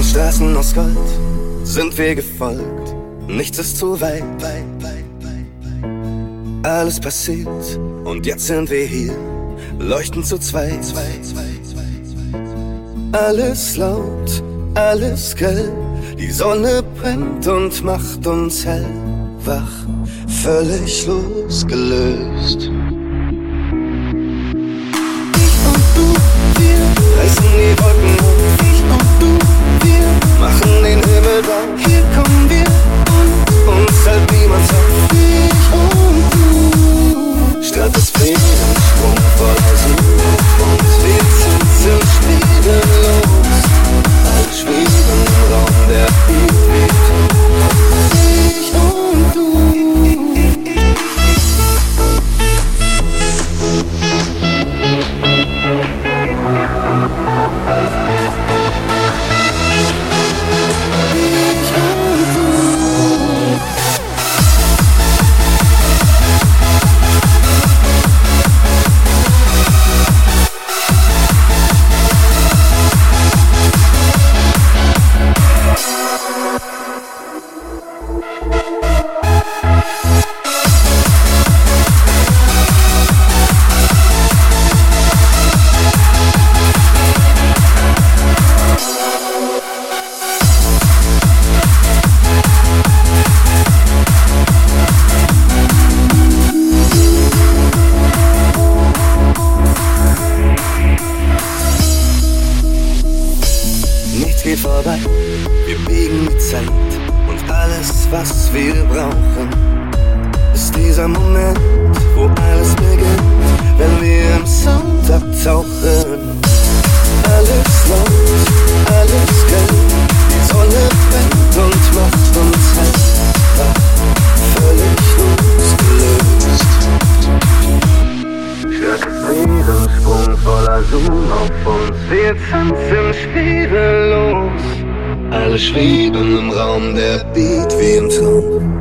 Den Straßen aus Gold sind wir gefolgt, nichts ist zu weit. Alles passiert und jetzt sind wir hier, leuchten zu zweit. Alles laut, alles grell, die Sonne brennt und macht uns hell, wach, völlig losgelöst. Ich und du, wir reißen die Wolken hoch. Machen den Himmel blau. Hier kommen wir und uns hält niemand auf. Ich und du, Stadt des Friedens, Sprung voller Sonne und wir sind so schwerelos. Alle schweben im Raum, der Beat weht. Ich und du. Nichts was wir brauchen, ist dieser Moment, wo alles beginnt, wenn wir im Sound abtauchen. Alles laut, alles gelb, die Sonne brennt und macht uns wach, völlig losgelöst. Friedensprung voller Zoom auf uns. Wir tanzen schwerelos. Alle schweben im Raum, der Beat wie im Traum.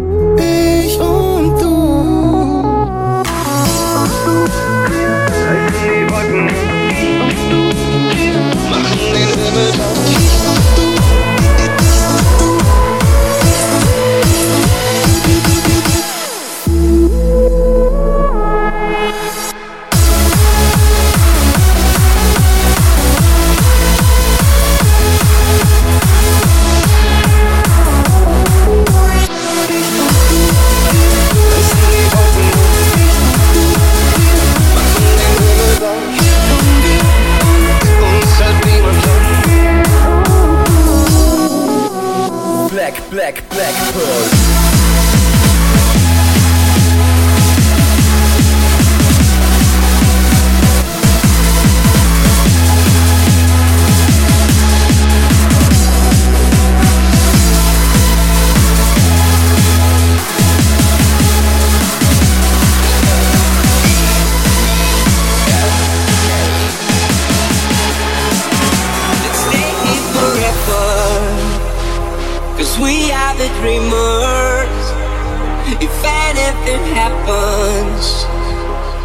Anything happens,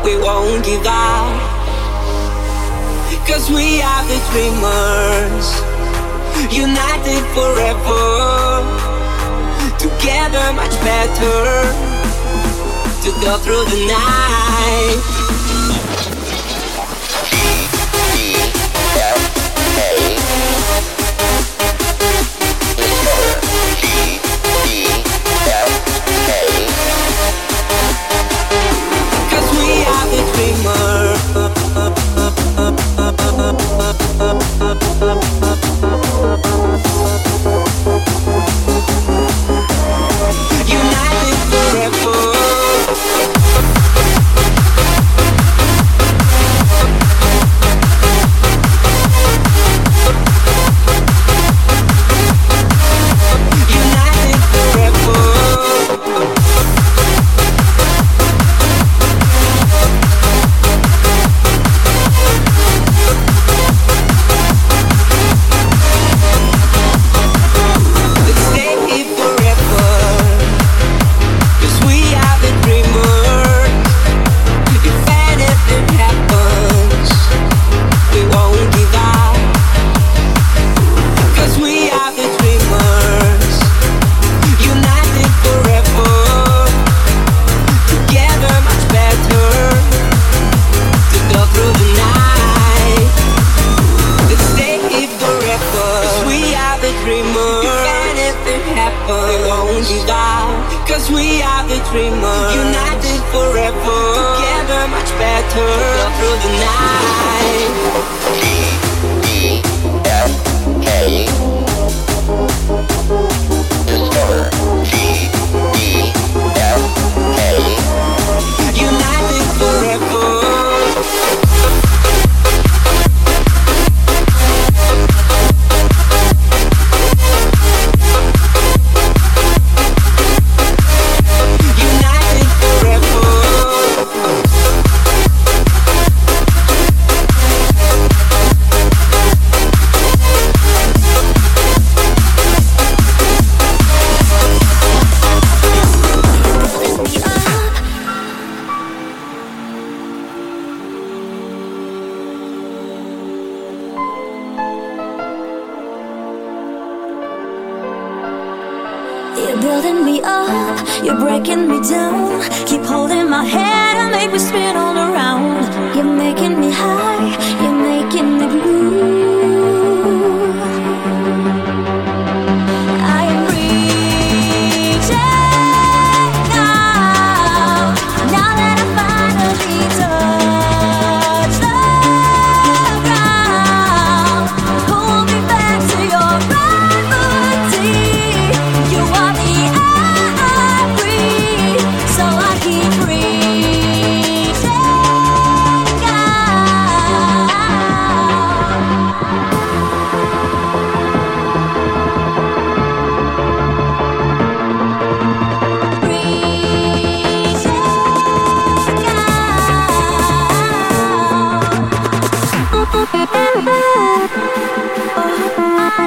we won't give up. Cause we are the dreamers. United forever. Together much better. To go through the night. Cause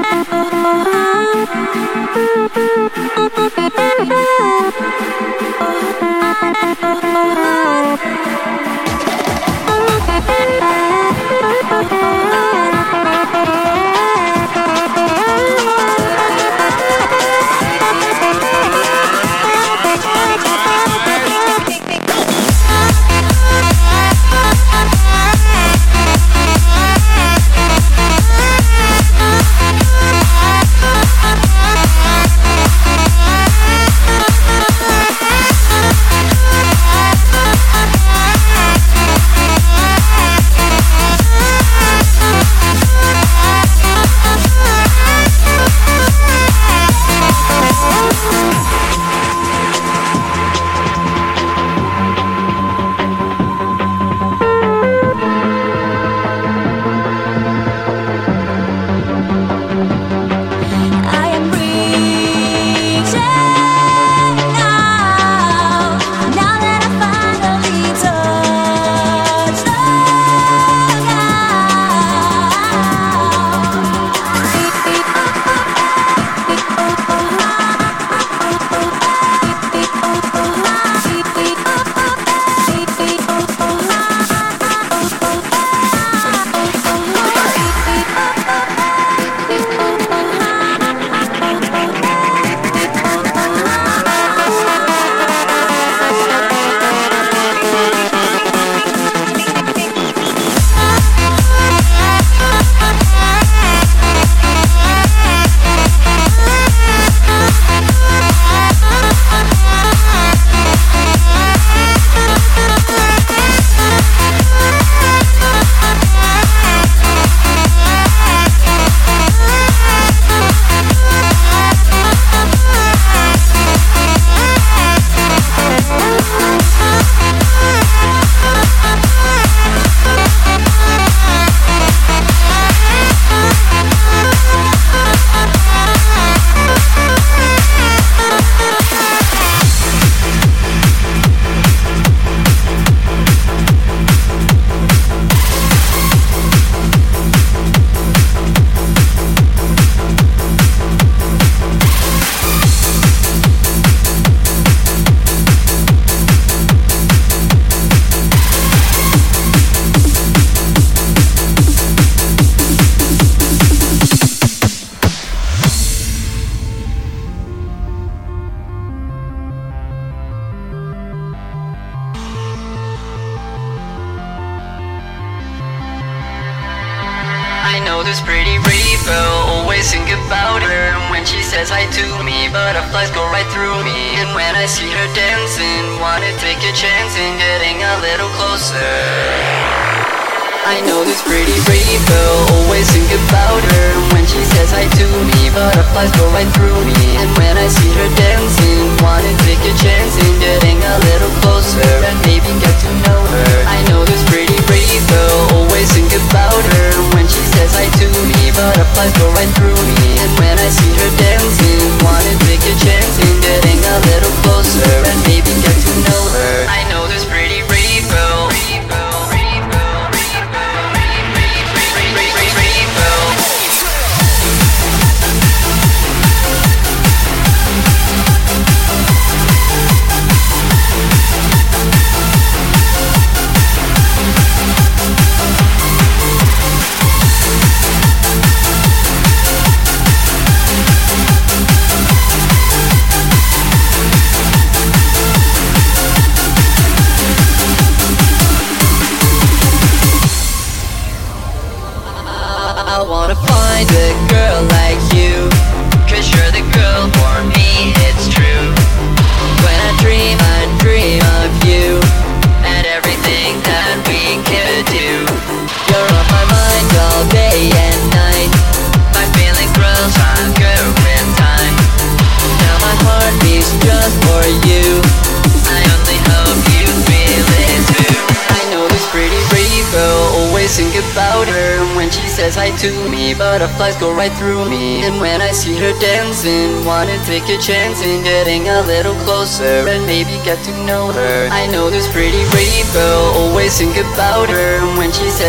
Oh, oh,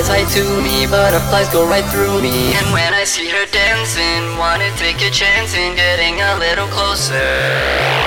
tight to me, butterflies go right through me. And when I see her dancing, wanna take a chance in getting a little closer.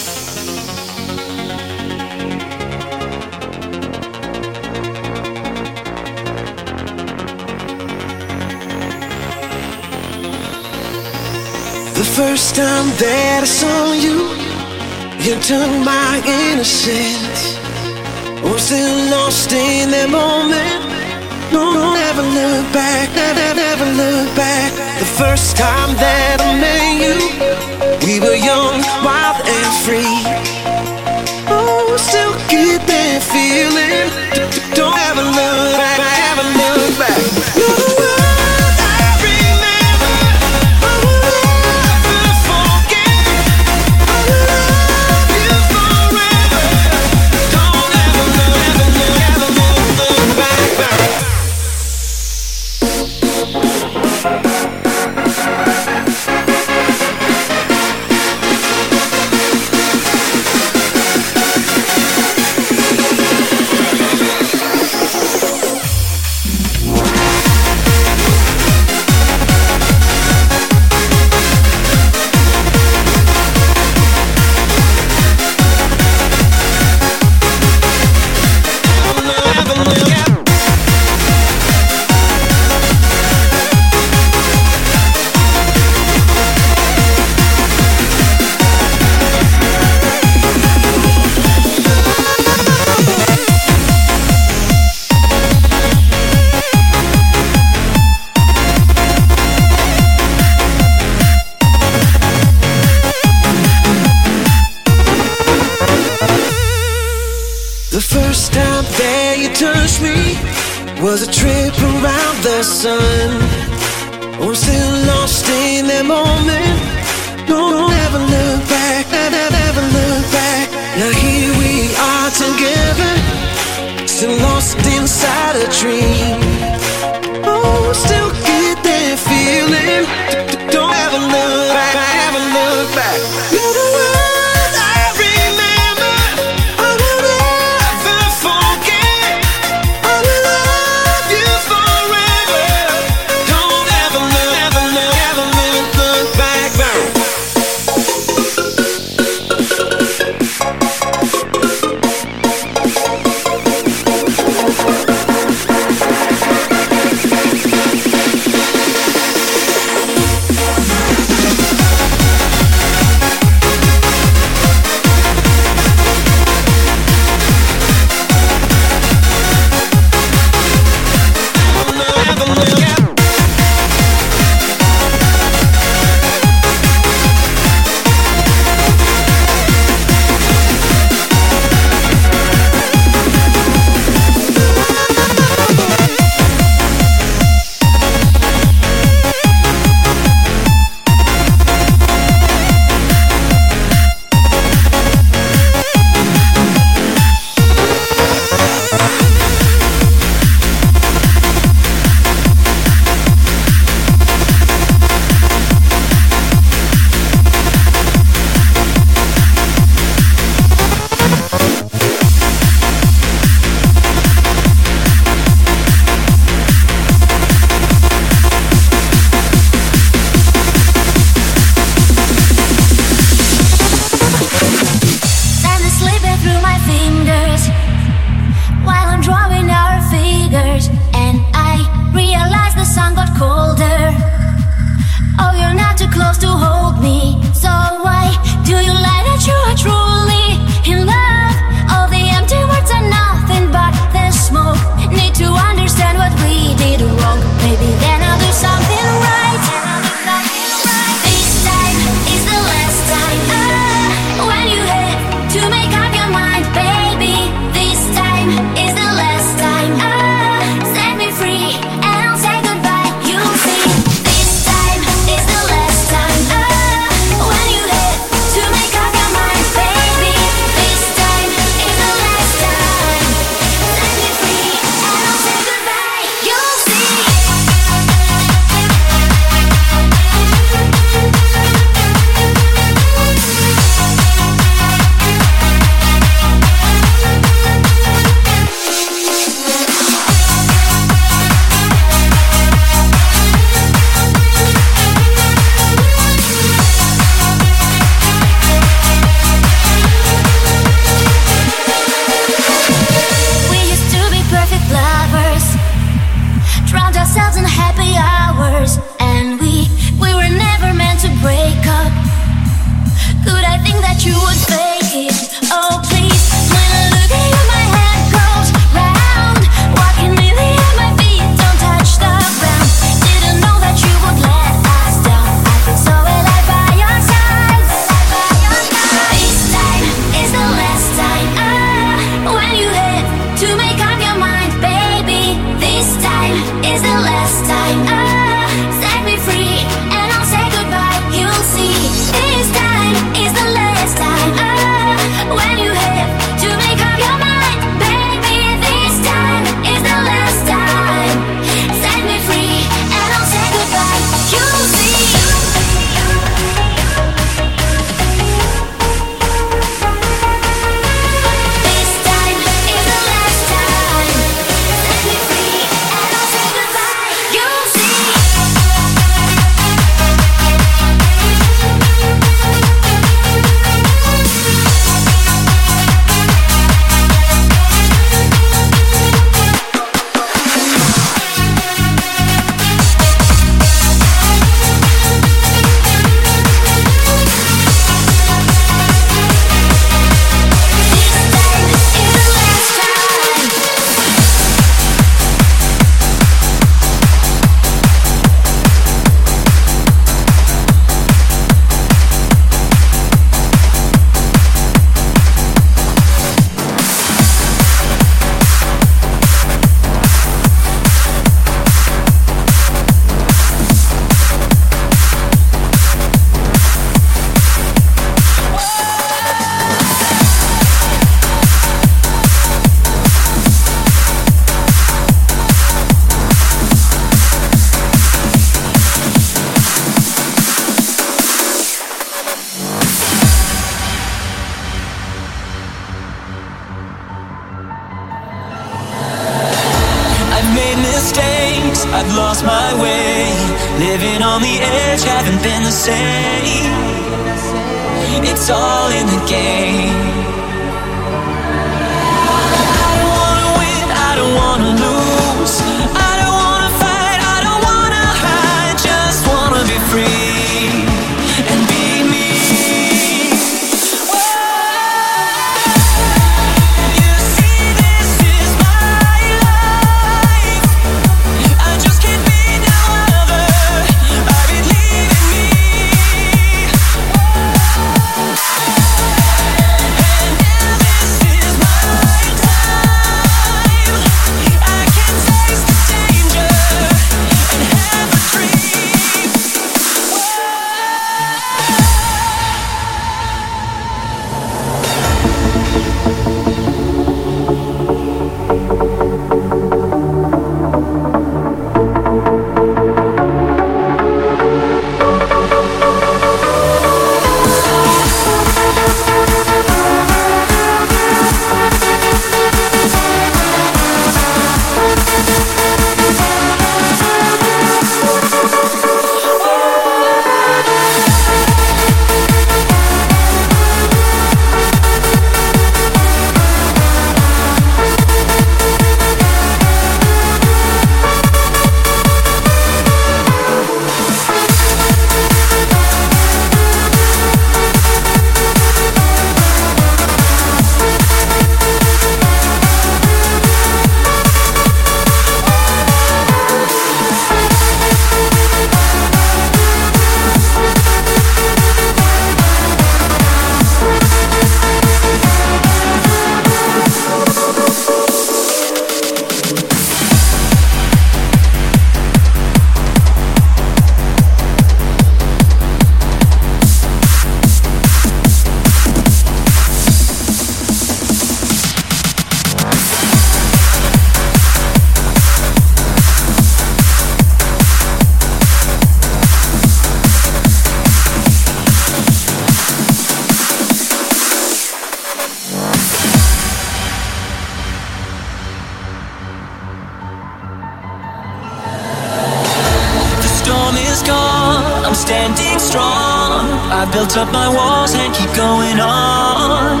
standing strong. I built up my walls and keep going on,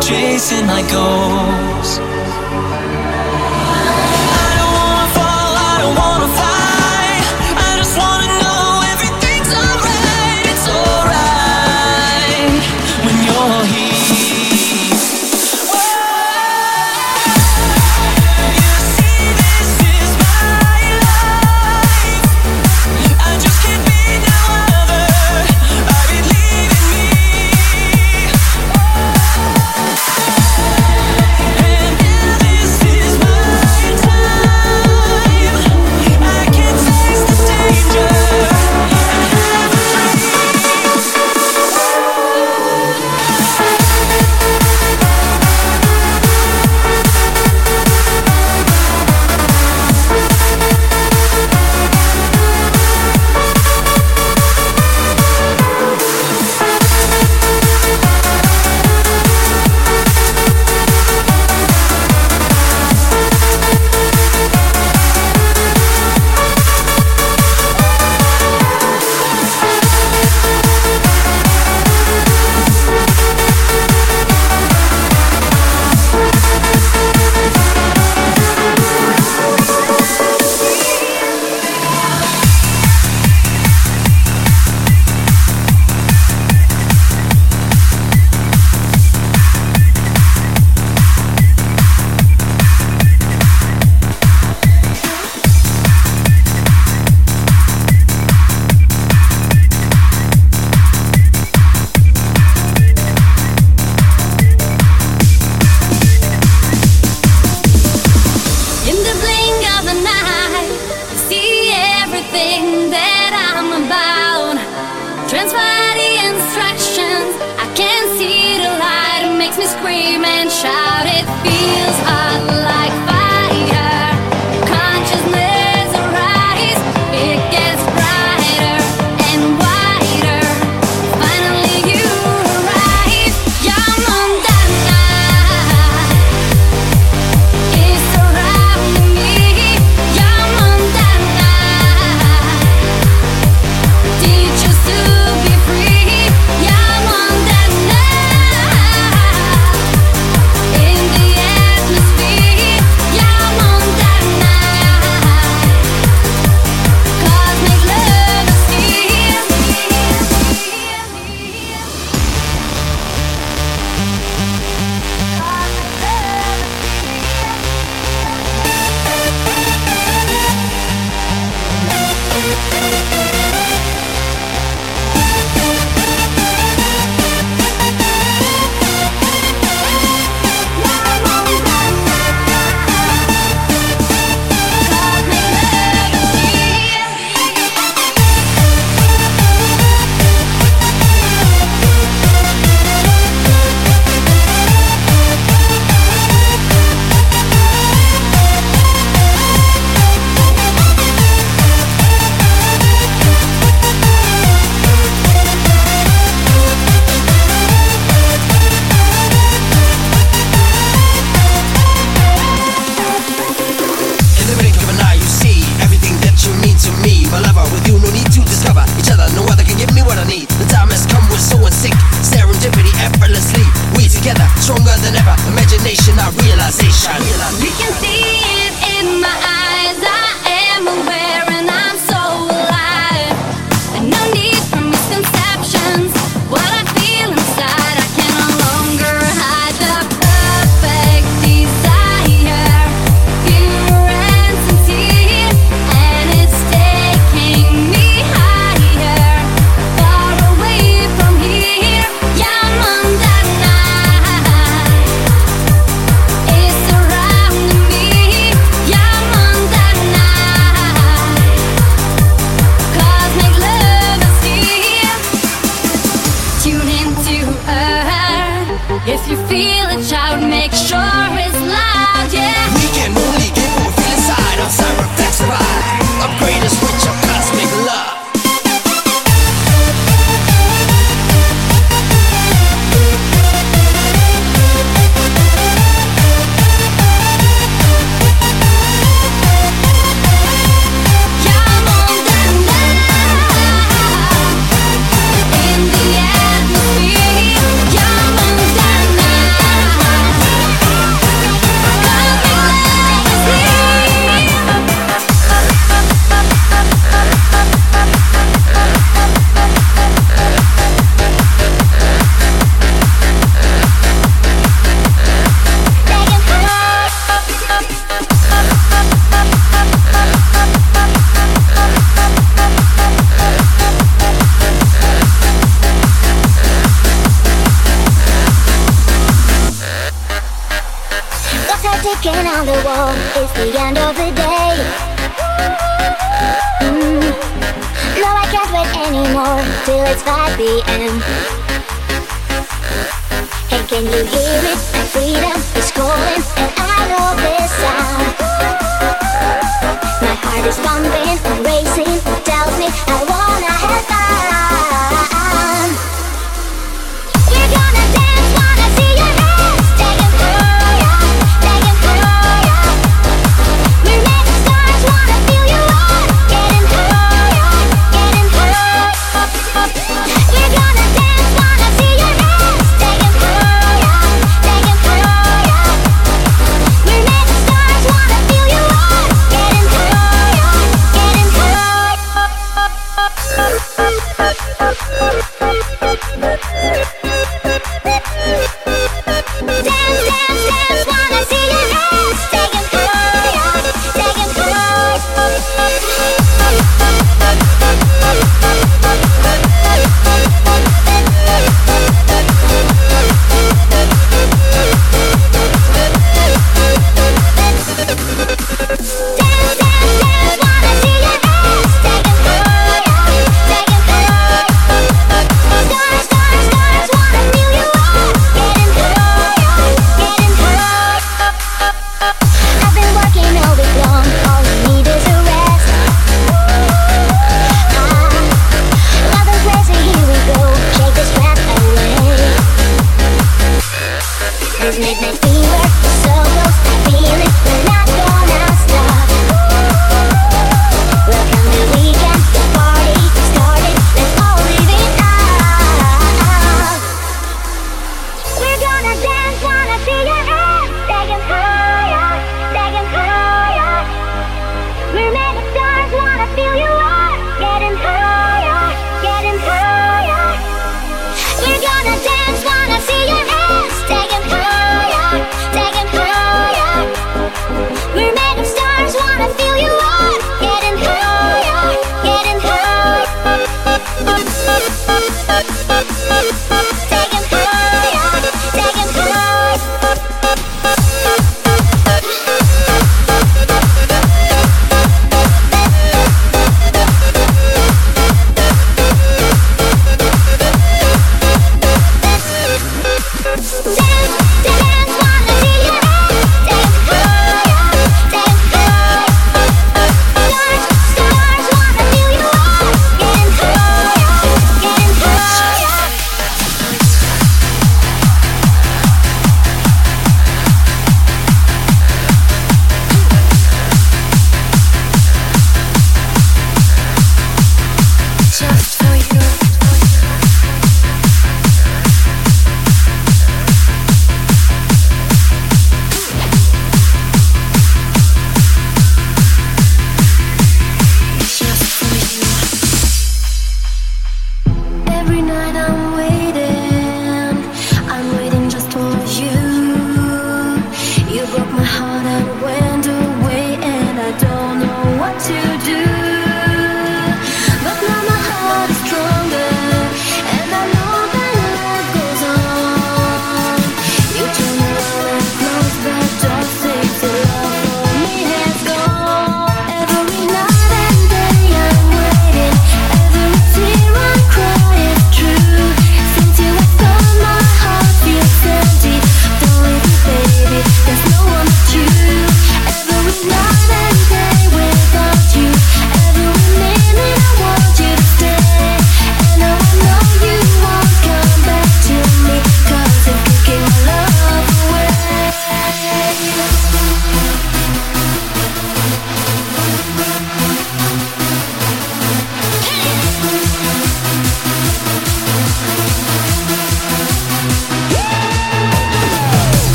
chasing my goals.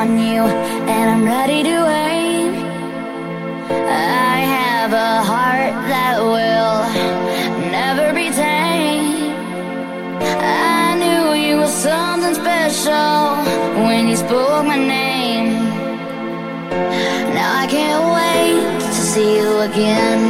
On you, and I'm ready to aim. I have a heart that will never be tamed. I knew you were something special when you spoke my name. Now I can't wait to see you again.